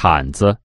毯子。